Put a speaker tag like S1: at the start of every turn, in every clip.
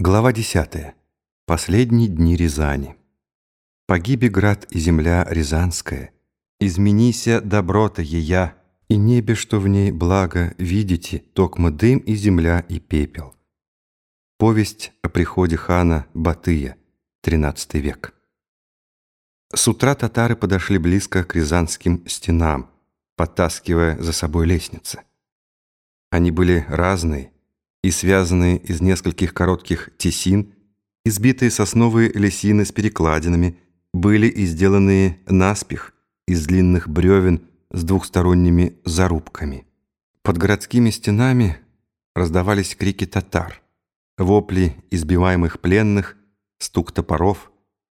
S1: Глава 10. Последние дни Рязани. Погиби град и земля Рязанская, изменися доброта ея, и небе, что в ней благо, видите, токмо дым и земля и пепел. Повесть о приходе хана Батыя, XIII век. С утра татары подошли близко к рязанским стенам, подтаскивая за собой лестницы. Они были разные, и связанные из нескольких коротких тесин, избитые сосновые лесины с перекладинами, были и сделанные наспех из длинных бревен с двухсторонними зарубками. Под городскими стенами раздавались крики татар, вопли избиваемых пленных, стук топоров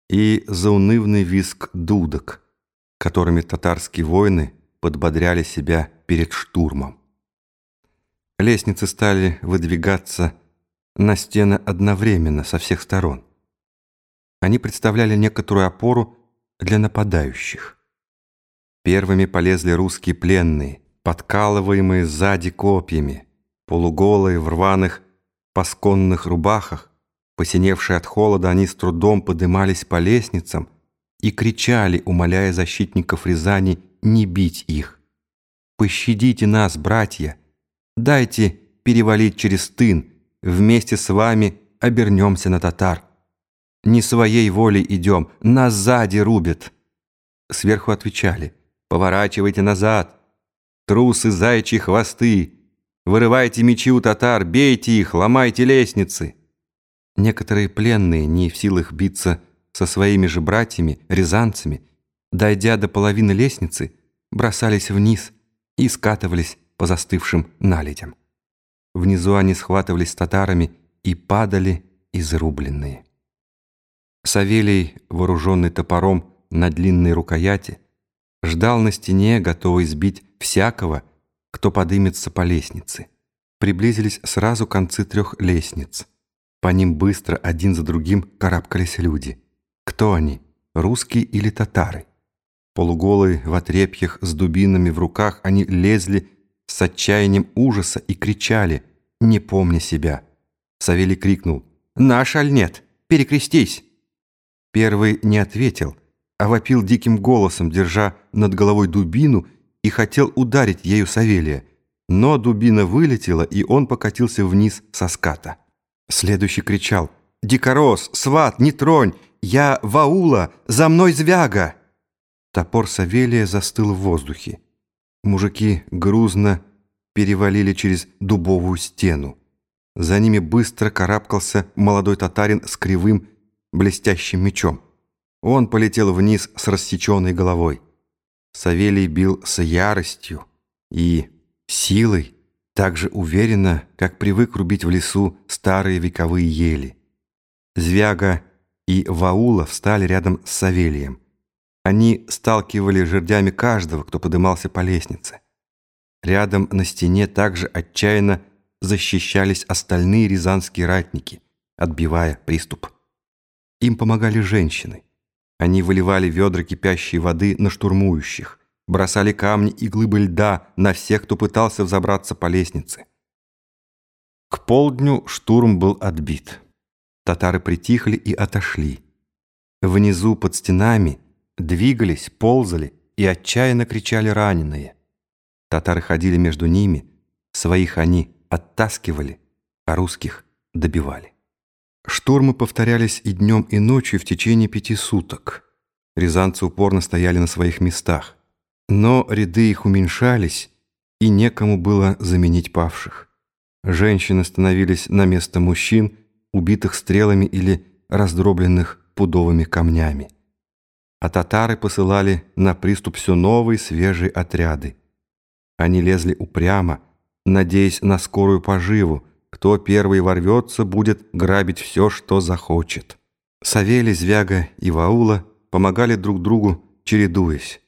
S1: и заунывный визг дудок, которыми татарские воины подбодряли себя перед штурмом. Лестницы стали выдвигаться на стены одновременно со всех сторон. Они представляли некоторую опору для нападающих. Первыми полезли русские пленные, подкалываемые сзади копьями, полуголые в рваных пасконных рубахах, посиневшие от холода, они с трудом подымались по лестницам и кричали, умоляя защитников Рязани не бить их. «Пощадите нас, братья!» Дайте перевалить через тын, вместе с вами обернемся на татар. Не своей волей идем, нас сзади рубят. Сверху отвечали, поворачивайте назад. Трусы, зайчьи хвосты. Вырывайте мечи у татар, бейте их, ломайте лестницы. Некоторые пленные, не в силах биться со своими же братьями, рязанцами, дойдя до половины лестницы, бросались вниз и скатывались по застывшим наледям. Внизу они схватывались с татарами и падали изрубленные. Савелий, вооруженный топором на длинной рукояти, ждал на стене, готовый сбить всякого, кто подымется по лестнице. Приблизились сразу концы трех лестниц. По ним быстро один за другим карабкались люди. Кто они, русские или татары? Полуголые в отрепьях с дубинами в руках они лезли с отчаянием ужаса и кричали, не помня себя. Савелий крикнул «Наш аль нет? Перекрестись!» Первый не ответил, а вопил диким голосом, держа над головой дубину и хотел ударить ею Савелия. Но дубина вылетела, и он покатился вниз со ската. Следующий кричал «Дикорос, сват, не тронь! Я Ваула, за мной звяга!» Топор Савелия застыл в воздухе. Мужики грузно перевалили через дубовую стену. За ними быстро карабкался молодой татарин с кривым блестящим мечом. Он полетел вниз с рассеченной головой. Савелий бил с яростью и силой, так же уверенно, как привык рубить в лесу старые вековые ели. Звяга и Ваула встали рядом с Савелием. Они сталкивали жердями каждого, кто подымался по лестнице. Рядом на стене также отчаянно защищались остальные рязанские ратники, отбивая приступ. Им помогали женщины. Они выливали ведра кипящей воды на штурмующих, бросали камни и глыбы льда на всех, кто пытался взобраться по лестнице. К полдню штурм был отбит. Татары притихли и отошли. Внизу под стенами – Двигались, ползали и отчаянно кричали раненые. Татары ходили между ними, своих они оттаскивали, а русских добивали. Штурмы повторялись и днем, и ночью в течение пяти суток. Рязанцы упорно стояли на своих местах. Но ряды их уменьшались, и некому было заменить павших. Женщины становились на место мужчин, убитых стрелами или раздробленных пудовыми камнями а татары посылали на приступ все новые свежие отряды. Они лезли упрямо, надеясь на скорую поживу. Кто первый ворвется, будет грабить все, что захочет. Савелий, Звяга и Ваула помогали друг другу, чередуясь.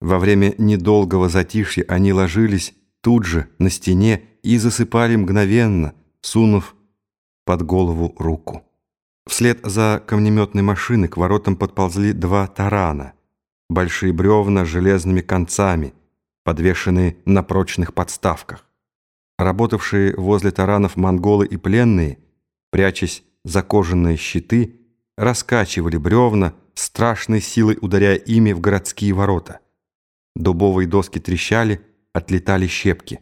S1: Во время недолгого затишья они ложились тут же на стене и засыпали мгновенно, сунув под голову руку. Вслед за камнеметной машиной к воротам подползли два тарана. Большие бревна с железными концами, подвешенные на прочных подставках. Работавшие возле таранов монголы и пленные, прячась за кожаные щиты, раскачивали бревна, страшной силой ударяя ими в городские ворота. Дубовые доски трещали, отлетали щепки.